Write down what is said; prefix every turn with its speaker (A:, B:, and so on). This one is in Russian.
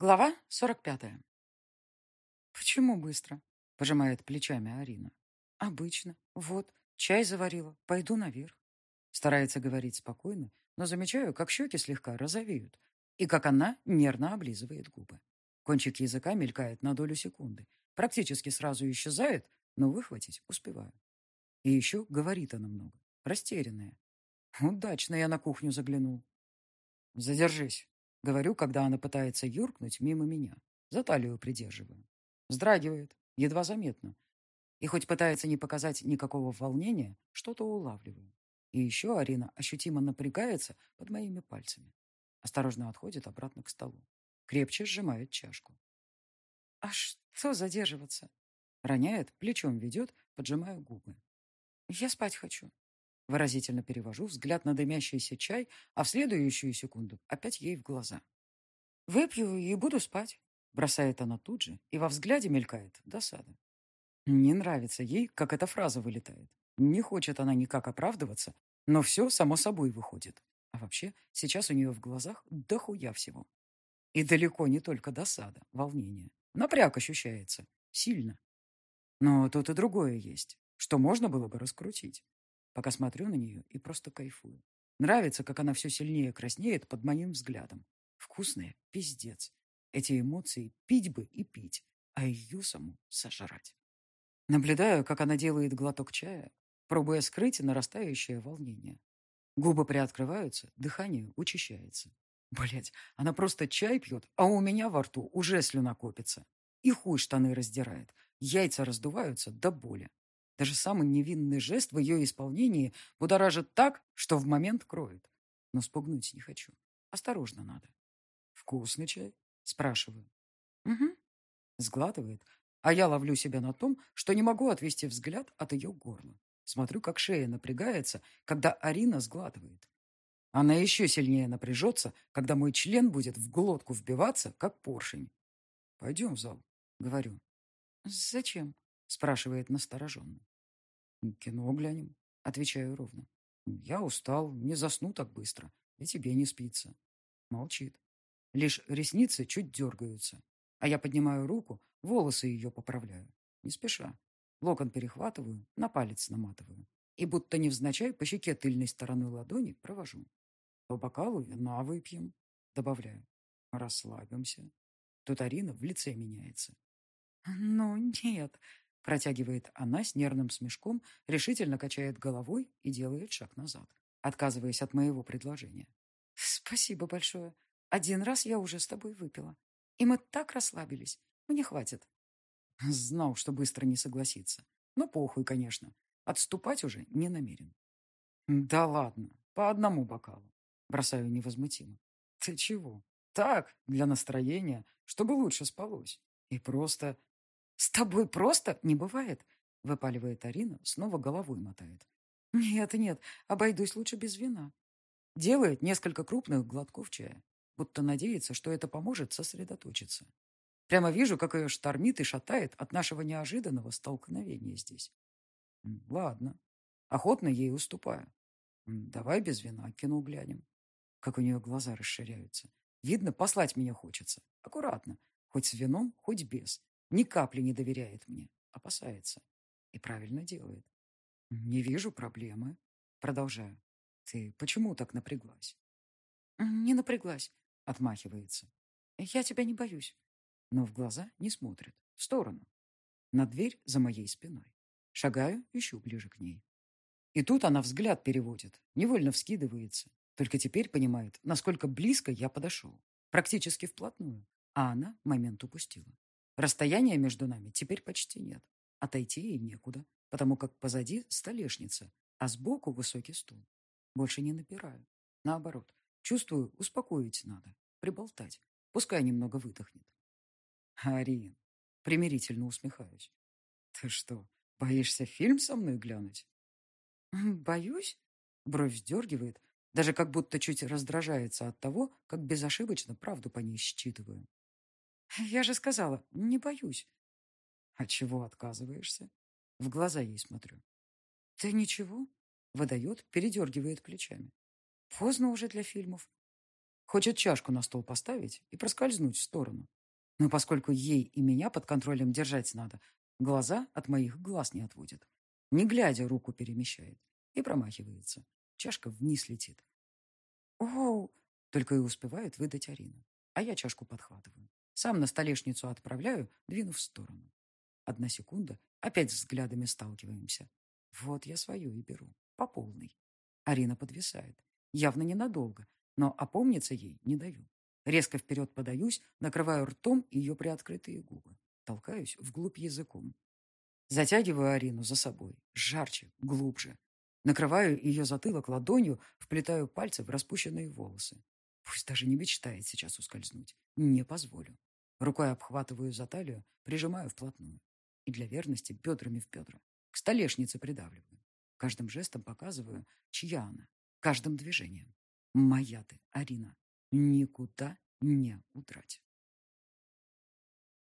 A: Глава 45. «Почему быстро?» — пожимает плечами Арина. «Обычно. Вот, чай заварила. Пойду наверх». Старается говорить спокойно, но замечаю, как щеки слегка розовеют, и как она нервно облизывает губы. Кончик языка мелькает на долю секунды, практически сразу исчезает, но выхватить успеваю. И еще говорит она много, растерянная. Удачно я на кухню заглянул. «Задержись», Говорю, когда она пытается юркнуть мимо меня. За талию придерживаю. Вздрагивает, едва заметно. И хоть пытается не показать никакого волнения, что-то улавливаю. И еще Арина ощутимо напрягается под моими пальцами. Осторожно отходит обратно к столу. Крепче сжимает чашку. «А что задерживаться?» Роняет, плечом ведет, поджимая губы. «Я спать хочу». Выразительно перевожу взгляд на дымящийся чай, а в следующую секунду опять ей в глаза. «Выпью и буду спать», — бросает она тут же, и во взгляде мелькает досада. Не нравится ей, как эта фраза вылетает. Не хочет она никак оправдываться, но все само собой выходит. А вообще, сейчас у нее в глазах дохуя всего. И далеко не только досада, волнение. Напряг ощущается. Сильно. Но тут и другое есть, что можно было бы раскрутить пока смотрю на нее и просто кайфую. Нравится, как она все сильнее краснеет под моим взглядом. Вкусная, пиздец. Эти эмоции пить бы и пить, а ее саму сожрать. Наблюдаю, как она делает глоток чая, пробуя скрыть нарастающее волнение. Губы приоткрываются, дыхание учащается. Блять, она просто чай пьет, а у меня во рту уже слюна копится. И хуй штаны раздирает, яйца раздуваются до боли. Даже самый невинный жест в ее исполнении будоражит так, что в момент кроет. Но спугнуть не хочу. Осторожно надо. «Вкусный чай?» – спрашиваю. «Угу». Сглатывает, а я ловлю себя на том, что не могу отвести взгляд от ее горла. Смотрю, как шея напрягается, когда Арина сглатывает. Она еще сильнее напряжется, когда мой член будет в глотку вбиваться, как поршень. «Пойдем в зал», — говорю. «Зачем?» спрашивает настороженно. «Кино глянем», — отвечаю ровно. «Я устал, не засну так быстро, и тебе не спится». Молчит. Лишь ресницы чуть дергаются, а я поднимаю руку, волосы ее поправляю. Не спеша. Локон перехватываю, на палец наматываю. И будто невзначай по щеке тыльной стороной ладони провожу. По бокалу вина выпьем, добавляю. Расслабимся. Тут Арина в лице меняется. «Ну, нет, Протягивает она с нервным смешком, решительно качает головой и делает шаг назад, отказываясь от моего предложения. «Спасибо большое. Один раз я уже с тобой выпила. И мы так расслабились. Мне хватит». Знал, что быстро не согласится. Но похуй, конечно. Отступать уже не намерен. «Да ладно, по одному бокалу». Бросаю невозмутимо. «Ты чего? Так, для настроения, чтобы лучше спалось. И просто «С тобой просто не бывает», — выпаливает Арина, снова головой мотает. «Нет, нет, обойдусь лучше без вина». Делает несколько крупных глотков чая, будто надеется, что это поможет сосредоточиться. Прямо вижу, как ее штормит и шатает от нашего неожиданного столкновения здесь. Ладно, охотно ей уступаю. Давай без вина кино глянем. Как у нее глаза расширяются. Видно, послать меня хочется. Аккуратно. Хоть с вином, хоть без. Ни капли не доверяет мне, опасается. И правильно делает. Не вижу проблемы. Продолжаю. Ты почему так напряглась? Не напряглась, отмахивается. Я тебя не боюсь. Но в глаза не смотрит. В сторону. На дверь за моей спиной. Шагаю, ищу ближе к ней. И тут она взгляд переводит, невольно вскидывается. Только теперь понимает, насколько близко я подошел. Практически вплотную. А она момент упустила. Расстояния между нами теперь почти нет. Отойти ей некуда, потому как позади столешница, а сбоку высокий стул. Больше не напираю. Наоборот, чувствую, успокоить надо, приболтать. Пускай немного выдохнет. Арин, примирительно усмехаюсь. Ты что, боишься фильм со мной глянуть? Боюсь? Бровь сдергивает, даже как будто чуть раздражается от того, как безошибочно правду по ней считываю. Я же сказала, не боюсь. А чего отказываешься? В глаза ей смотрю. Да ничего. Выдает, передергивает плечами. Поздно уже для фильмов. Хочет чашку на стол поставить и проскользнуть в сторону. Но поскольку ей и меня под контролем держать надо, глаза от моих глаз не отводит. Не глядя, руку перемещает и промахивается. Чашка вниз летит. «Оу!» — только и успевает выдать Арина. А я чашку подхватываю. Сам на столешницу отправляю, двинув в сторону. Одна секунда, опять взглядами сталкиваемся. Вот я свою и беру. По полной. Арина подвисает. Явно ненадолго, но опомниться ей не даю. Резко вперед подаюсь, накрываю ртом ее приоткрытые губы. Толкаюсь вглубь языком. Затягиваю Арину за собой. Жарче, глубже. Накрываю ее затылок ладонью, вплетаю пальцы в распущенные волосы. Пусть даже не мечтает сейчас ускользнуть. Не позволю. Рукой обхватываю за талию, прижимаю вплотную. И для верности бедрами в бедра. К столешнице придавливаю. Каждым жестом показываю, чья она. Каждым движением. Моя ты, Арина. Никуда не удрать.